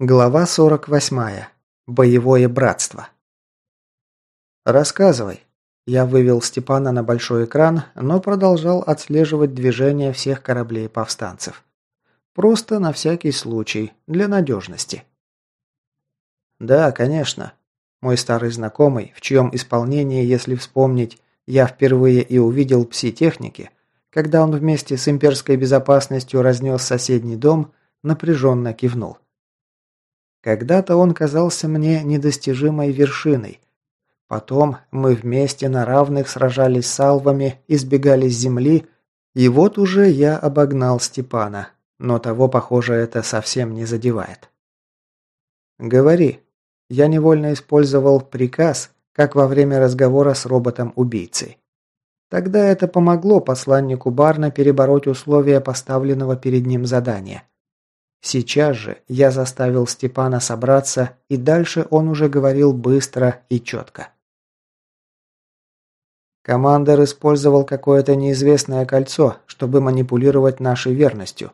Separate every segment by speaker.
Speaker 1: Глава 48. Боевое братство. «Рассказывай». Я вывел Степана на большой экран, но продолжал отслеживать движения всех кораблей повстанцев. Просто на всякий случай, для надежности. «Да, конечно». Мой старый знакомый, в чьем исполнении, если вспомнить, я впервые и увидел пси-техники, когда он вместе с имперской безопасностью разнес соседний дом, напряженно кивнул. Когда-то он казался мне недостижимой вершиной. Потом мы вместе на равных сражались с алвами, избегали земли, и вот уже я обогнал Степана, но того, похоже, это совсем не задевает. «Говори». Я невольно использовал приказ, как во время разговора с роботом-убийцей. Тогда это помогло посланнику Барна перебороть условия поставленного перед ним задания. Сейчас же я заставил Степана собраться, и дальше он уже говорил быстро и четко. Командор использовал какое-то неизвестное кольцо, чтобы манипулировать нашей верностью.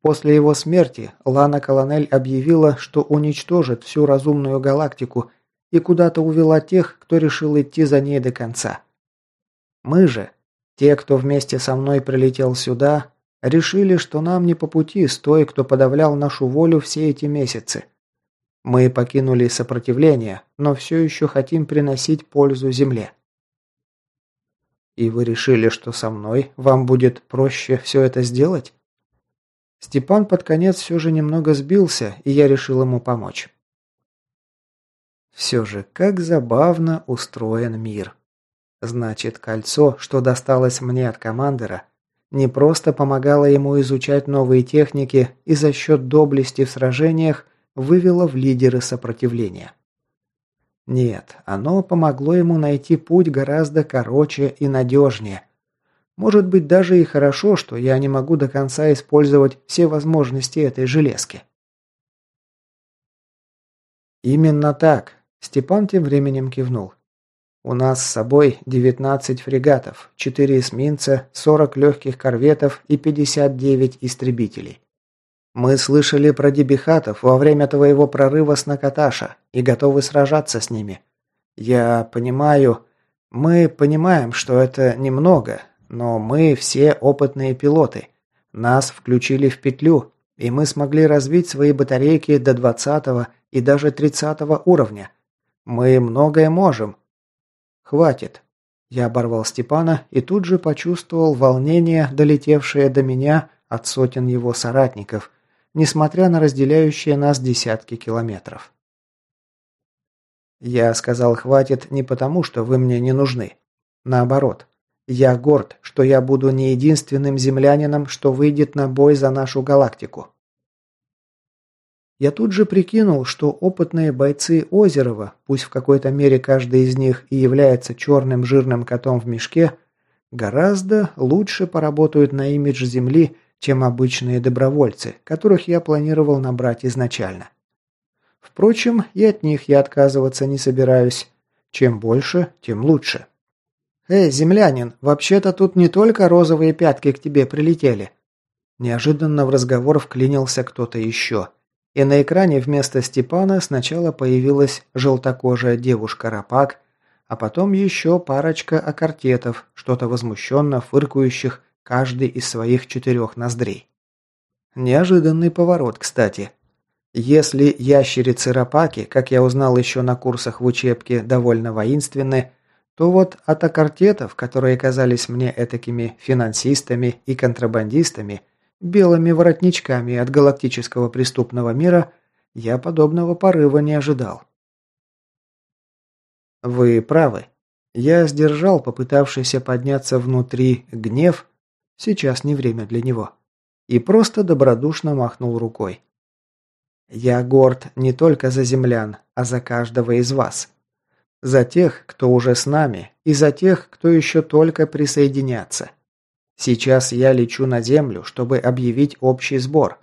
Speaker 1: После его смерти Лана Колонель объявила, что уничтожит всю разумную галактику и куда-то увела тех, кто решил идти за ней до конца. Мы же, те, кто вместе со мной прилетел сюда, Решили, что нам не по пути с той, кто подавлял нашу волю все эти месяцы. Мы покинули сопротивление, но все еще хотим приносить пользу земле. И вы решили, что со мной вам будет проще все это сделать? Степан под конец все же немного сбился, и я решил ему помочь. Все же, как забавно устроен мир. Значит, кольцо, что досталось мне от командира, не просто помогала ему изучать новые техники и за счет доблести в сражениях вывела в лидеры сопротивления. Нет, оно помогло ему найти путь гораздо короче и надежнее. Может быть даже и хорошо, что я не могу до конца использовать все возможности этой железки. Именно так. Степан тем временем кивнул. У нас с собой 19 фрегатов, 4 эсминца, 40 легких корветов и 59 истребителей. Мы слышали про дебихатов во время твоего прорыва с Накаташа и готовы сражаться с ними. Я понимаю, мы понимаем, что это немного, но мы все опытные пилоты. Нас включили в петлю, и мы смогли развить свои батарейки до 20 и даже 30 уровня. Мы многое можем, «Хватит!» Я оборвал Степана и тут же почувствовал волнение, долетевшее до меня от сотен его соратников, несмотря на разделяющие нас десятки километров. Я сказал «хватит» не потому, что вы мне не нужны. Наоборот, я горд, что я буду не единственным землянином, что выйдет на бой за нашу галактику. Я тут же прикинул, что опытные бойцы Озерова, пусть в какой-то мере каждый из них и является черным жирным котом в мешке, гораздо лучше поработают на имидж Земли, чем обычные добровольцы, которых я планировал набрать изначально. Впрочем, и от них я отказываться не собираюсь. Чем больше, тем лучше. «Эй, землянин, вообще-то тут не только розовые пятки к тебе прилетели». Неожиданно в разговор вклинился кто-то еще – и на экране вместо Степана сначала появилась желтокожая девушка-рапак, а потом еще парочка акартетов, что-то возмущенно фыркающих каждый из своих четырех ноздрей. Неожиданный поворот, кстати. Если ящерицы-рапаки, как я узнал еще на курсах в учебке, довольно воинственны, то вот от акартетов, которые казались мне этакими финансистами и контрабандистами – белыми воротничками от галактического преступного мира, я подобного порыва не ожидал. Вы правы. Я сдержал попытавшийся подняться внутри гнев, сейчас не время для него, и просто добродушно махнул рукой. Я горд не только за землян, а за каждого из вас. За тех, кто уже с нами, и за тех, кто еще только присоединятся. Сейчас я лечу на Землю, чтобы объявить общий сбор.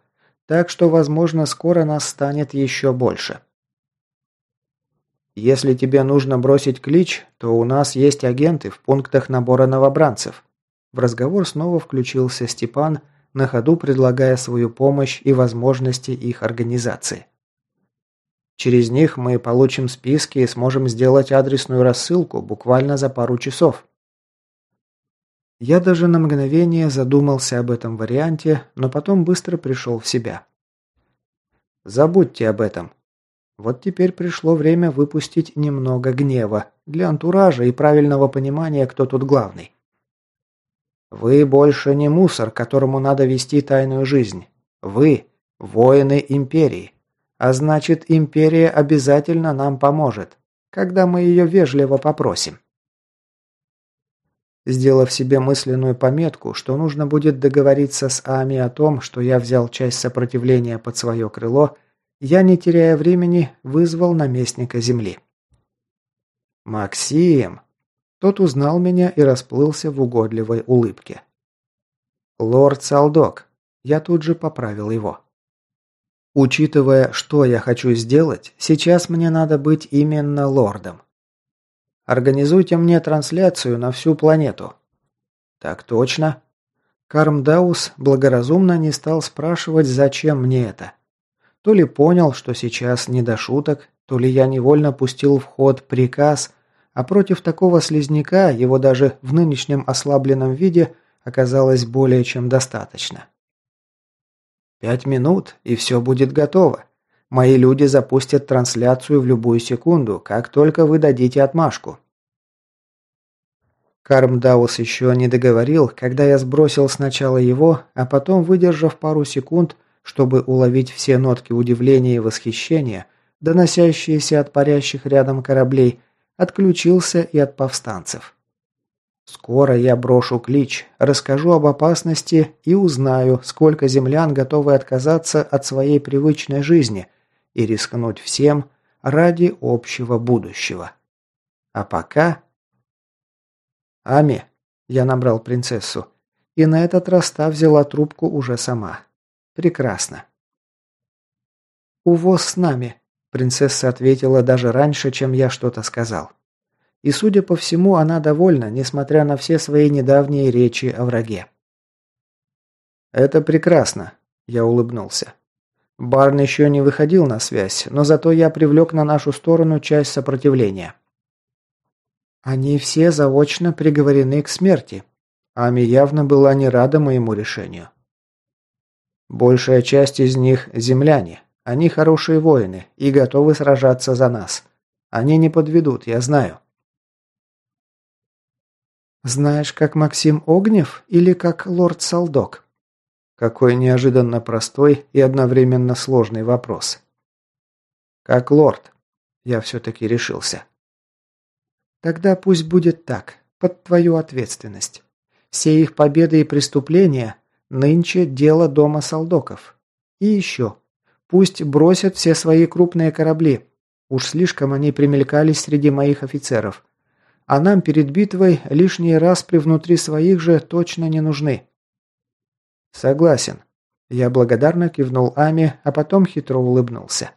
Speaker 1: Так что, возможно, скоро нас станет еще больше. Если тебе нужно бросить клич, то у нас есть агенты в пунктах набора новобранцев. В разговор снова включился Степан, на ходу предлагая свою помощь и возможности их организации. Через них мы получим списки и сможем сделать адресную рассылку буквально за пару часов. Я даже на мгновение задумался об этом варианте, но потом быстро пришел в себя. Забудьте об этом. Вот теперь пришло время выпустить немного гнева для антуража и правильного понимания, кто тут главный. Вы больше не мусор, которому надо вести тайную жизнь. Вы – воины Империи. А значит, Империя обязательно нам поможет, когда мы ее вежливо попросим. Сделав себе мысленную пометку, что нужно будет договориться с Ами о том, что я взял часть сопротивления под свое крыло, я, не теряя времени, вызвал наместника земли. «Максим!» Тот узнал меня и расплылся в угодливой улыбке. «Лорд Салдок!» Я тут же поправил его. Учитывая, что я хочу сделать, сейчас мне надо быть именно лордом. Организуйте мне трансляцию на всю планету. Так точно. Кармдаус благоразумно не стал спрашивать, зачем мне это. То ли понял, что сейчас не до шуток, то ли я невольно пустил в ход приказ, а против такого слизняка его даже в нынешнем ослабленном виде оказалось более чем достаточно. Пять минут, и все будет готово. Мои люди запустят трансляцию в любую секунду, как только вы дадите отмашку. Кармдаус еще не договорил, когда я сбросил сначала его, а потом, выдержав пару секунд, чтобы уловить все нотки удивления и восхищения, доносящиеся от парящих рядом кораблей, отключился и от повстанцев. Скоро я брошу клич, расскажу об опасности и узнаю, сколько землян готовы отказаться от своей привычной жизни и рискнуть всем ради общего будущего. А пока... Ами, я набрал принцессу, и на этот раз та взяла трубку уже сама. Прекрасно. «Увоз с нами», – принцесса ответила даже раньше, чем я что-то сказал. И, судя по всему, она довольна, несмотря на все свои недавние речи о враге. «Это прекрасно», – я улыбнулся. Барн еще не выходил на связь, но зато я привлек на нашу сторону часть сопротивления. Они все заочно приговорены к смерти. Ами явно была не рада моему решению. Большая часть из них – земляне. Они хорошие воины и готовы сражаться за нас. Они не подведут, я знаю. «Знаешь, как Максим Огнев или как лорд Салдок?» Какой неожиданно простой и одновременно сложный вопрос. «Как лорд?» Я все-таки решился. «Тогда пусть будет так, под твою ответственность. Все их победы и преступления нынче дело дома Салдоков. И еще. Пусть бросят все свои крупные корабли. Уж слишком они примелькались среди моих офицеров. А нам перед битвой лишние распри внутри своих же точно не нужны. Согласен. Я благодарно кивнул Ами, а потом хитро улыбнулся.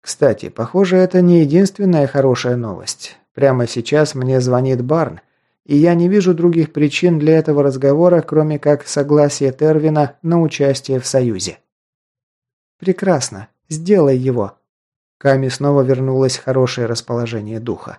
Speaker 1: Кстати, похоже, это не единственная хорошая новость. Прямо сейчас мне звонит Барн, и я не вижу других причин для этого разговора, кроме как согласия Тервина на участие в Союзе. Прекрасно. Сделай его. Ками снова вернулось хорошее расположение духа.